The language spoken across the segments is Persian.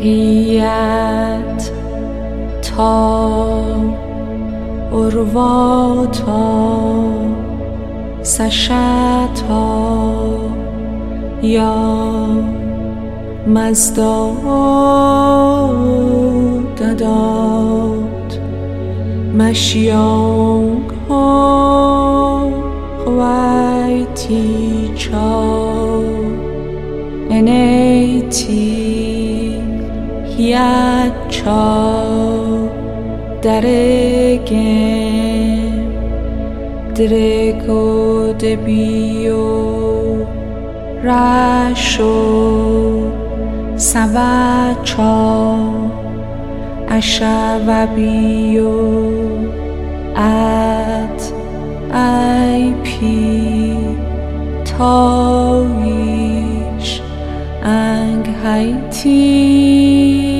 هیت تا ارواتا سشتا یا مزدا دداد مشیانگ ها خویتی چا انیتی. هیت چا درگم درگو دبیو رشو سوچا اشوبیو ات ای پی تایش 还听。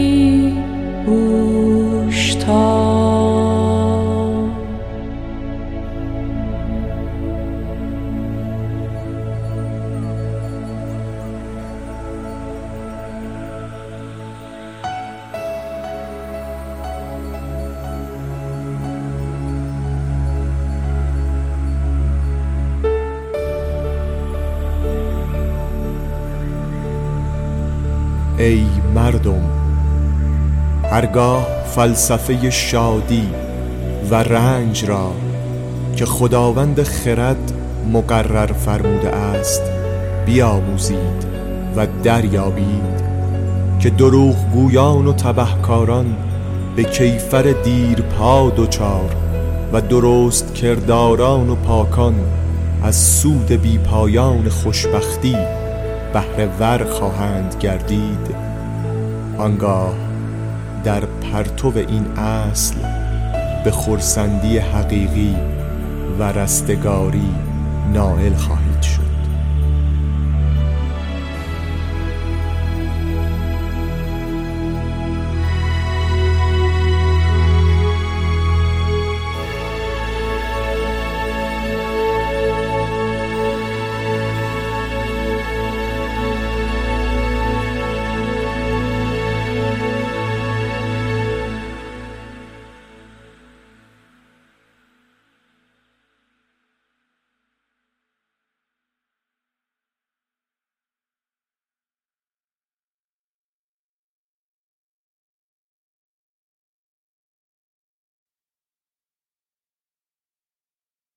ای مردم هرگاه فلسفه شادی و رنج را که خداوند خرد مقرر فرموده است بیاموزید و دریابید که دروغ گویان و تبهکاران به کیفر دیر پا دچار و درست کرداران و پاکان از سود بی پایان خوشبختی بهره ور خواهند گردید آنگاه در پرتو این اصل به خورسندی حقیقی و رستگاری نائل خواهید